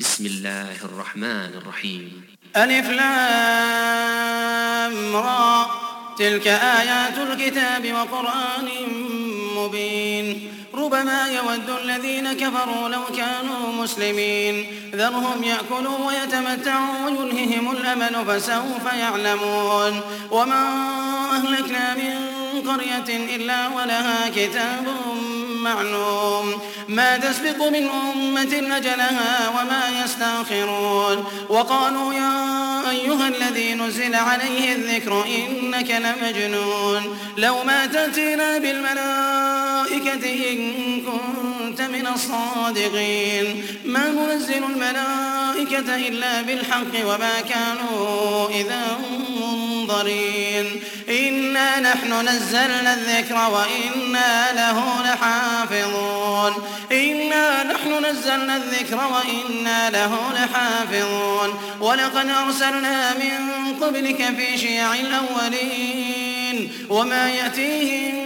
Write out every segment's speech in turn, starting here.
بسم الله الرحمن الرحيم. ألف لام را. تلك آيات الكتاب وقرآن مبين. ربما يود الذين كفروا لو كانوا مسلمين. ذرهم يأكلوا ويتمتعوا ويلههم الأمل فسوف يعلمون. وما أهلكنا من قرية إلا ولها كتاب معلوم. ما تسبق من أمة أجلها وما يستأخرون. وقالوا يا أيها الذي نزل عليه الذكر إنك لمجنون. لو ما تأتينا بالملائكة إن كنت من الصادقين. ما ننزل الملائكة إلا بالحق وما كانوا إذا منظرين. إنا نحن نزلنا الذكر وإنا له لحافظون. إنا نحن نزلنا الذكر وإنا له لحافظون. ولقد أرسلنا من قبلك في شيع الأولين وما يأتيهم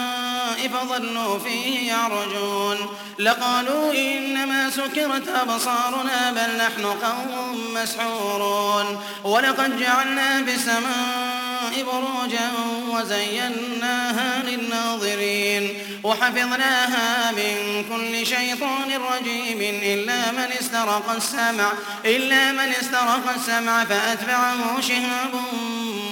فظلوا فيه يعرجون لقالوا إنما سكرت أبصارنا بل نحن قوم مسحورون. ولقد جعلنا بالسماء بروجا وزيناها للناظرين. وحفظناها من كل شيطان رجيم. إلا من استرق السمع إلا من استرق السمع فأتبعه شهاب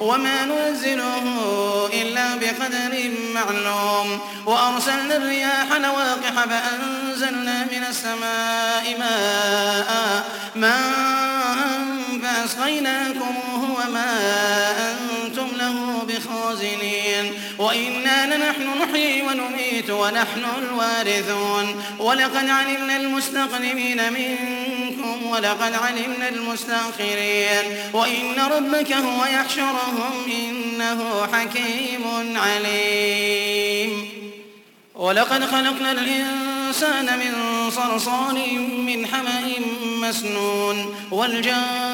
وما ننزله إلا بقدر معلوم. وأرسلنا الرياح لواقح فأنزلنا من السماء ماء. ماء فأسقيناكموه وما أنتم له بخازنين. وإنا لنحن نحيي ونميت ونحن الوارثون. ولقد علمنا المستقدمين منكم ولقد علمنا المستأخرين. وإن ربك هو يحشرهم إنه حكيم عليم. ولقد خلقنا الإنسان من صلصال من حمأ مسنون والجان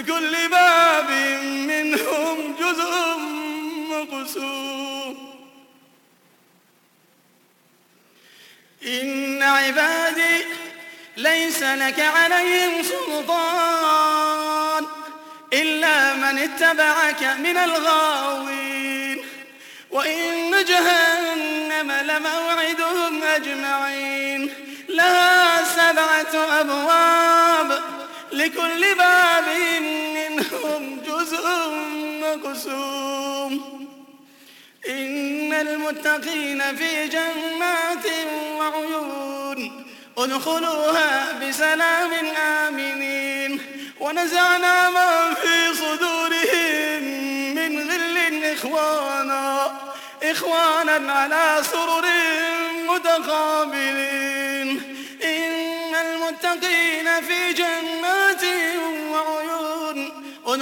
لكل باب منهم جزء مقسوم. إن عبادي ليس لك عليهم سلطان إلا من اتبعك من الغاوين. وإن جهنم لموعدهم أجمعين. لها سبعة أبواب لكل باب منهم جزء مقسوم. إن المتقين في جنات وعيون ادخلوها بسلام آمنين. ونزعنا ما في صدورهم من غل إخوانا إخوانا على سرر متقابلين. إن المتقين في جنات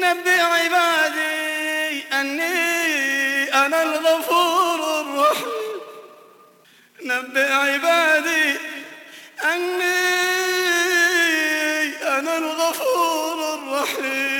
نبئ عبادي أني أنا الغفور الرحيم. نبئ عبادي أني أنا الغفور الرحيم.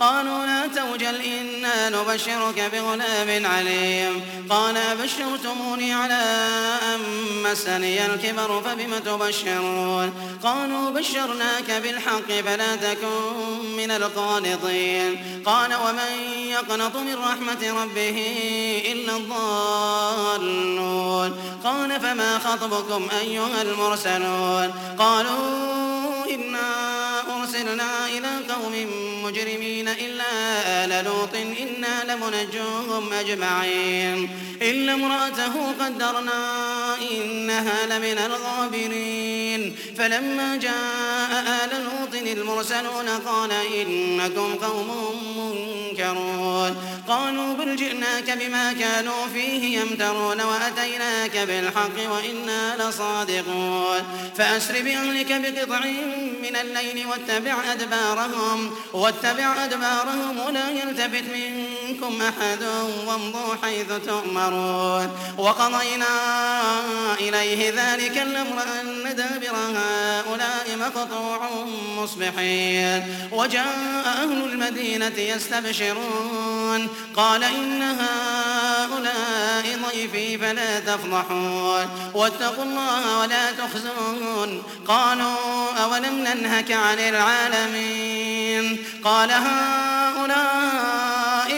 قالوا لا توجل إنا نبشرك بغلام عليم. قال بشرتموني على أن مسني الكبر فبم تبشرون؟ قالوا بشرناك بالحق فلا تكن من القانطين. قال ومن يقنط من رحمة ربه إلا الضالون؟ قال فما خطبكم أيها المرسلون؟ قالوا إنا أرسلنا إلى قوم مجرمين إلا آل لوط إنا لمنجوهم أجمعين. إلا امرأته قدرنا إنها لمن الغابرين. فلما جاء آل لوط المرسلون قال إنكم قوم منكرون. قالوا بل جئناك بما كانوا فيه يمترون وأتيناك بالحق وإنا لصادقون. فأسر بأهلك بقطع من الليل واتبع أدبارهم واتبع أدبارهم ولا يلتفت منكم أحد وامضوا حيث تؤمرون. وقضينا إليه ذلك الأمر أن دابر هؤلاء مقطوع مصبحين. وجاء أهل المدينة يستبشرون قال إن هؤلاء ضيفي فلا تفضحون. واتقوا الله ولا تخزون قالوا أولم ننهك عن العالمين؟ قال هؤلاء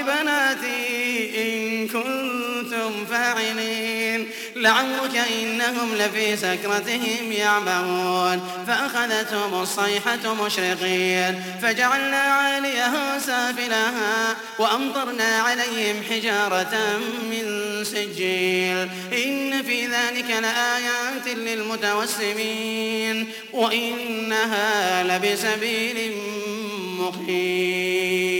بناتي إن كنتم فاعلين. لعمرك إنهم لفي سكرتهم يعمهون. فأخذتهم الصيحة مشرقين. فجعلنا عاليها سافلها وأمطرنا عليهم حجارة من سجيل. إن في ذلك لآيات للمتوسمين. وإنها لبسبيل be.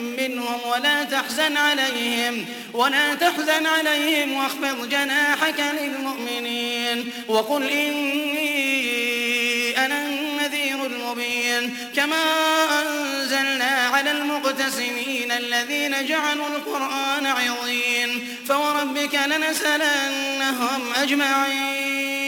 منهم ولا تحزن عليهم ولا تحزن عليهم واخفض جناحك للمؤمنين وقل إني أنا النذير المبين كما أنزلنا على المقتسمين الذين جعلوا القرآن عظيم فوربك لنسألنهم أجمعين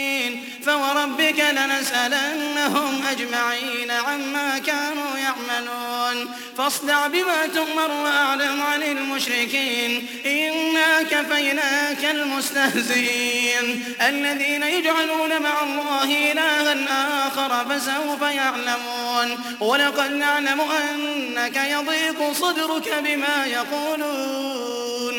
فوربك لنسألنهم أجمعين عما كانوا يعملون. فاصدع بما تؤمر وأعلم عن المشركين. إنا كفيناك المستهزئين. الذين يجعلون مع الله إلها آخر فسوف يعلمون. ولقد نعلم أنك يضيق صدرك بما يقولون.